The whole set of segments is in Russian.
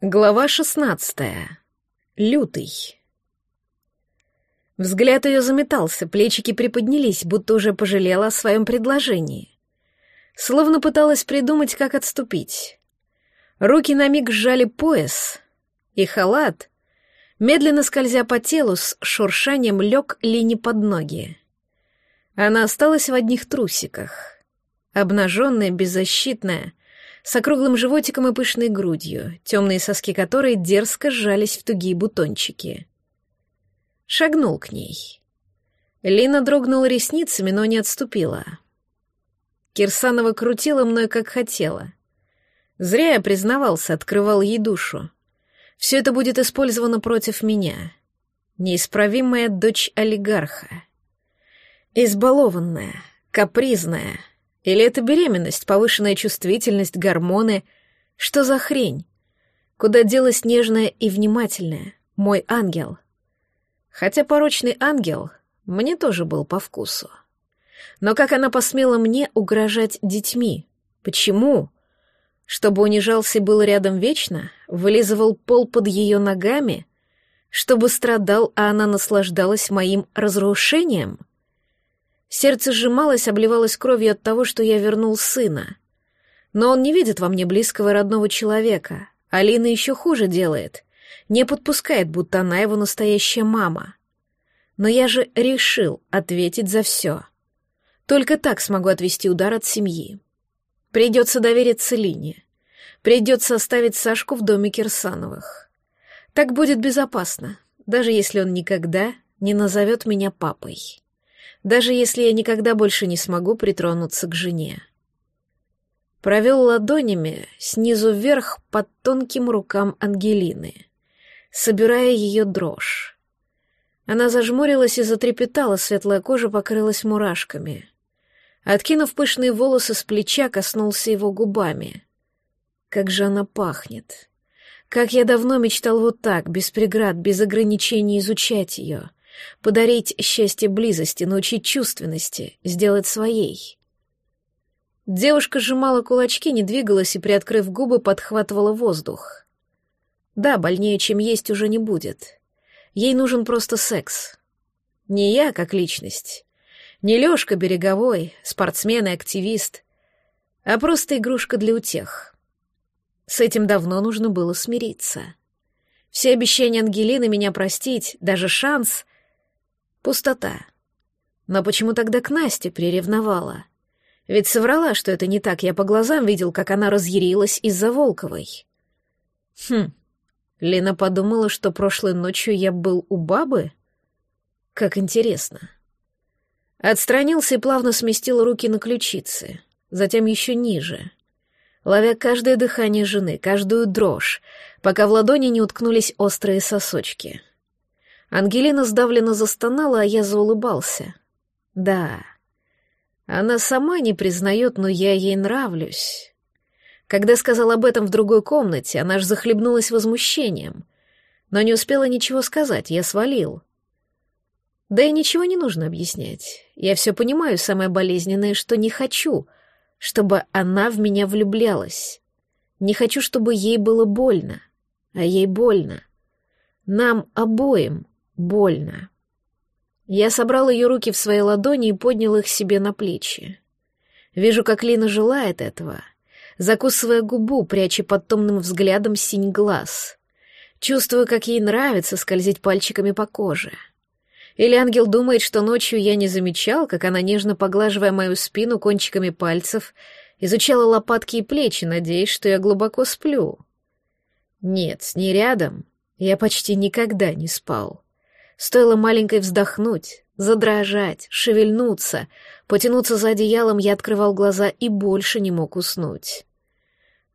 Глава шестнадцатая. Лютый. Взгляд ее заметался, плечики приподнялись, будто уже пожалела о своем предложении. Словно пыталась придумать, как отступить. Руки на миг сжали пояс, и халат, медленно скользя по телу, с шуршанием лег Лине под ноги. Она осталась в одних трусиках. Обнаженная, беззащитная, с округлым животиком и пышной грудью, темные соски которой дерзко сжались в тугие бутончики. Шагнул к ней. Лина дрогнула ресницами, но не отступила. Кирсанова крутила мной, как хотела. Зря я признавался, открывал ей душу. Все это будет использовано против меня. Неисправимая дочь олигарха. Избалованная, капризная, или это беременность, повышенная чувствительность, гормоны? Что за хрень? Куда делась нежная и внимательная, мой ангел? Хотя порочный ангел мне тоже был по вкусу. Но как она посмела мне угрожать детьми? Почему? Чтобы унижался и был рядом вечно? Вылизывал пол под ее ногами? Чтобы страдал, а она наслаждалась моим разрушением? Сердце сжималось, обливалось кровью от того, что я вернул сына. Но он не видит во мне близкого родного человека. Алина еще хуже делает. Не подпускает, будто она его настоящая мама. Но я же решил ответить за все. Только так смогу отвести удар от семьи. Придется довериться Лине. Придется оставить Сашку в доме Кирсановых. Так будет безопасно, даже если он никогда не назовет меня папой даже если я никогда больше не смогу притронуться к жене. Провел ладонями снизу вверх под тонким рукам Ангелины, собирая ее дрожь. Она зажмурилась и затрепетала, светлая кожа покрылась мурашками. Откинув пышные волосы с плеча, коснулся его губами. Как же она пахнет! Как я давно мечтал вот так, без преград, без ограничений изучать ее, подарить счастье близости, научить чувственности, сделать своей. Девушка сжимала кулачки, не двигалась и, приоткрыв губы, подхватывала воздух. Да, больнее, чем есть, уже не будет. Ей нужен просто секс. Не я, как личность. Не Лёшка Береговой, спортсмен и активист, а просто игрушка для утех. С этим давно нужно было смириться. Все обещания Ангелины меня простить, даже шанс Пустота. Но почему тогда к Насте приревновала? Ведь соврала, что это не так, я по глазам видел, как она разъярилась из-за Волковой. Хм, Лена подумала, что прошлой ночью я был у бабы? Как интересно. Отстранился и плавно сместил руки на ключицы, затем еще ниже, ловя каждое дыхание жены, каждую дрожь, пока в ладони не уткнулись острые сосочки — Ангелина сдавленно застонала, а я заулыбался. Да, она сама не признает, но я ей нравлюсь. Когда сказал об этом в другой комнате, она ж захлебнулась возмущением, но не успела ничего сказать, я свалил. Да и ничего не нужно объяснять. Я все понимаю, самое болезненное, что не хочу, чтобы она в меня влюблялась. Не хочу, чтобы ей было больно, а ей больно. Нам обоим больно. Я собрал ее руки в свои ладони и поднял их себе на плечи. Вижу, как Лина желает этого, закусывая губу, пряча под томным взглядом синь глаз. Чувствую, как ей нравится скользить пальчиками по коже. Или ангел думает, что ночью я не замечал, как она, нежно поглаживая мою спину кончиками пальцев, изучала лопатки и плечи, надеясь, что я глубоко сплю. Нет, с ней рядом я почти никогда не спал. Стоило маленькой вздохнуть, задрожать, шевельнуться, потянуться за одеялом, я открывал глаза и больше не мог уснуть.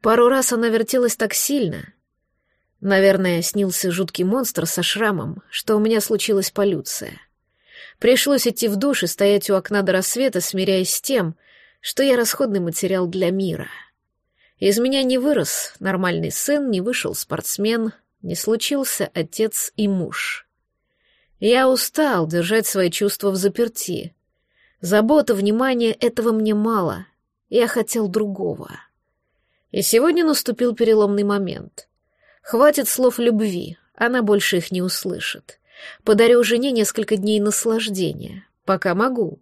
Пару раз она вертелась так сильно. Наверное, снился жуткий монстр со шрамом, что у меня случилась полюция. Пришлось идти в душ и стоять у окна до рассвета, смиряясь с тем, что я расходный материал для мира. Из меня не вырос нормальный сын, не вышел спортсмен, не случился отец и муж. Я устал держать свои чувства в заперти. Забота, внимание — этого мне мало. Я хотел другого. И сегодня наступил переломный момент. Хватит слов любви, она больше их не услышит. Подарю жене несколько дней наслаждения, пока могу.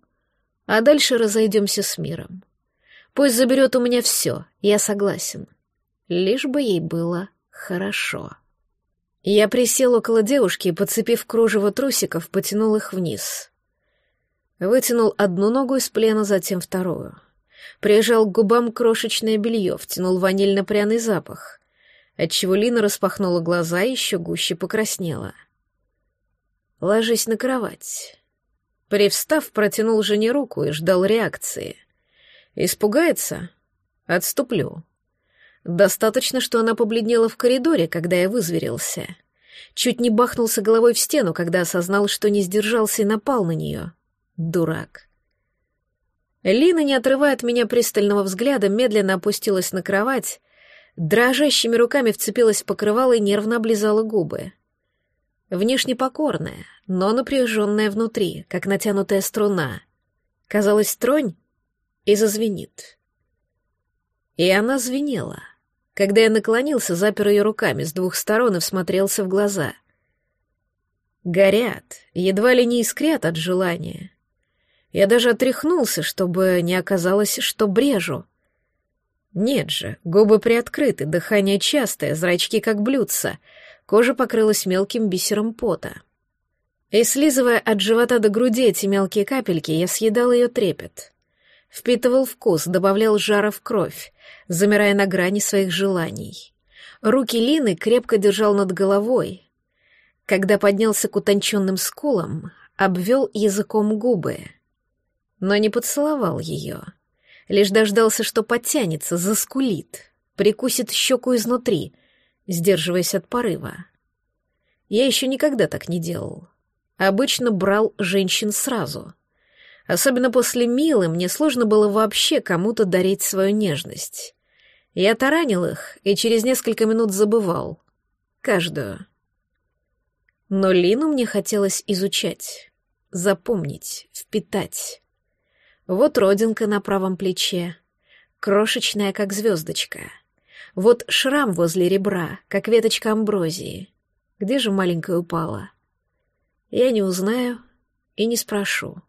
А дальше разойдемся с миром. Пусть заберет у меня все, я согласен. Лишь бы ей было хорошо. Я присел около девушки и, подцепив кружево трусиков, потянул их вниз. Вытянул одну ногу из плена, затем вторую. Прижал к губам крошечное белье, втянул ванильно-пряный запах, отчего Лина распахнула глаза и еще гуще покраснела. «Ложись на кровать». Привстав, протянул жене руку и ждал реакции. Испугается? Отступлю. Достаточно, что она побледнела в коридоре, когда я вызверился. Чуть не бахнулся головой в стену, когда осознал, что не сдержался и напал на нее. Дурак. Лина, не отрывая от меня пристального взгляда, медленно опустилась на кровать, дрожащими руками вцепилась в покрывало и нервно облизала губы. Внешне покорная, но напряженная внутри, как натянутая струна. Казалось, тронь и зазвенит. И она звенела. Когда я наклонился, запер ее руками с двух сторон и всмотрелся в глаза. Горят, едва ли не искрят от желания. Я даже отряхнулся, чтобы не оказалось, что брежу. Нет же, губы приоткрыты, дыхание частое, зрачки как блюдца, кожа покрылась мелким бисером пота. И слизывая от живота до груди эти мелкие капельки, я съедал ее трепет. Впитывал вкус, добавлял жара в кровь, замирая на грани своих желаний. Руки Лины крепко держал над головой. Когда поднялся к утонченным скулам, обвел языком губы — но не поцеловал ее. Лишь дождался, что подтянется, заскулит, прикусит щеку изнутри, сдерживаясь от порыва. Я еще никогда так не делал. Обычно брал женщин сразу. Особенно после Милы мне сложно было вообще кому-то дарить свою нежность. Я таранил их и через несколько минут забывал. Каждую. Но Лину мне хотелось изучать, запомнить, впитать. Вот родинка на правом плече, крошечная, как звездочка. Вот шрам возле ребра, как веточка амброзии. Где же маленькая упала? Я не узнаю и не спрошу.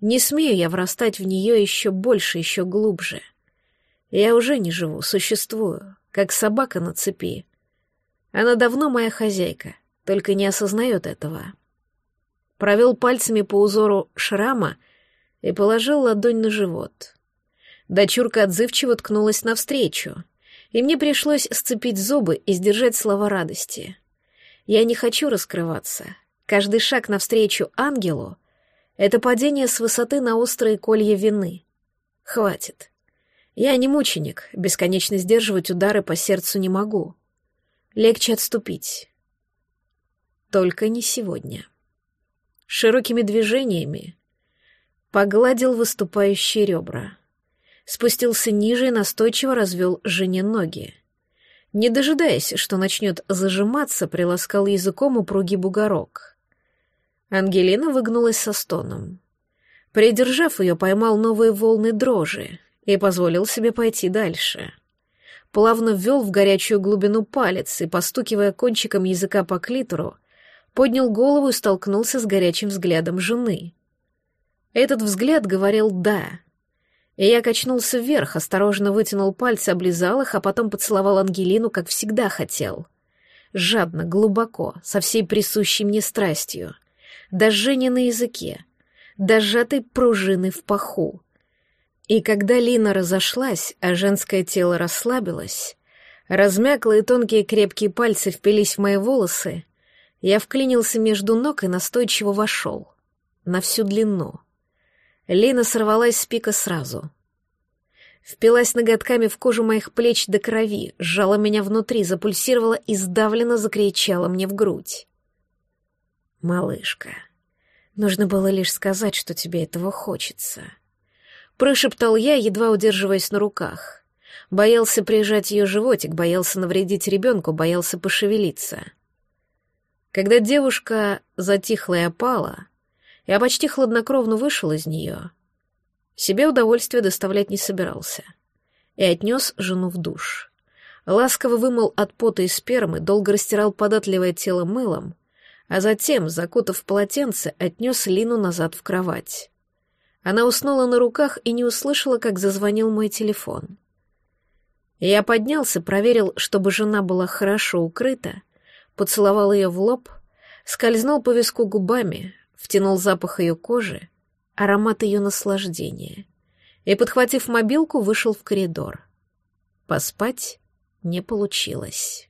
Не смею я врастать в нее еще больше, еще глубже. Я уже не живу, существую, как собака на цепи. Она давно моя хозяйка, только не осознает этого. Провел пальцами по узору шрама — и положил ладонь на живот. Дочурка отзывчиво ткнулась навстречу, и мне пришлось сцепить зубы и сдержать слова радости. Я не хочу раскрываться. Каждый шаг навстречу ангелу — это падение с высоты на острые колья вины. Хватит. Я не мученик, бесконечно сдерживать удары по сердцу не могу. Легче отступить. Только не сегодня. Широкими движениями погладил выступающие ребра. Спустился ниже и настойчиво развел жене ноги. Не дожидаясь, что начнет зажиматься, приласкал языком упругий бугорок. Ангелина выгнулась со стоном. Придержав ее, поймал новые волны дрожи и позволил себе пойти дальше. Плавно ввел в горячую глубину палец и, постукивая кончиком языка по клитору, поднял голову и столкнулся с горячим взглядом жены — этот взгляд говорил «да». И я качнулся вверх, осторожно вытянул пальцы, облизал их, а потом поцеловал Ангелину, как всегда хотел. Жадно, глубоко, со всей присущей мне страстью. До жжения на языке, до сжатой пружины в паху. И когда Лина разошлась, а женское тело расслабилось, размяклые тонкие крепкие пальцы впились в мои волосы, я вклинился между ног и настойчиво вошел. На всю длину. Лина сорвалась с пика сразу. Впилась ноготками в кожу моих плеч до крови, сжала меня внутри, запульсировала и сдавленно закричала мне в грудь. «Малышка, нужно было лишь сказать, что тебе этого хочется». Прошептал я, едва удерживаясь на руках. Боялся прижать ее животик, боялся навредить ребенку, боялся пошевелиться. Когда девушка затихла и опала, я почти хладнокровно вышел из нее. Себе удовольствие доставлять не собирался. И отнес жену в душ. ласково вымыл от пота и спермы, долго растирал податливое тело мылом, а затем, закутав полотенце, отнес Лину назад в кровать. Она уснула на руках и не услышала, как зазвонил мой телефон. Я поднялся, проверил, чтобы жена была хорошо укрыта, поцеловал ее в лоб, скользнул по виску губами, втянул запах ее кожи, аромат ее наслаждения и, подхватив мобилку, вышел в коридор. Поспать не получилось.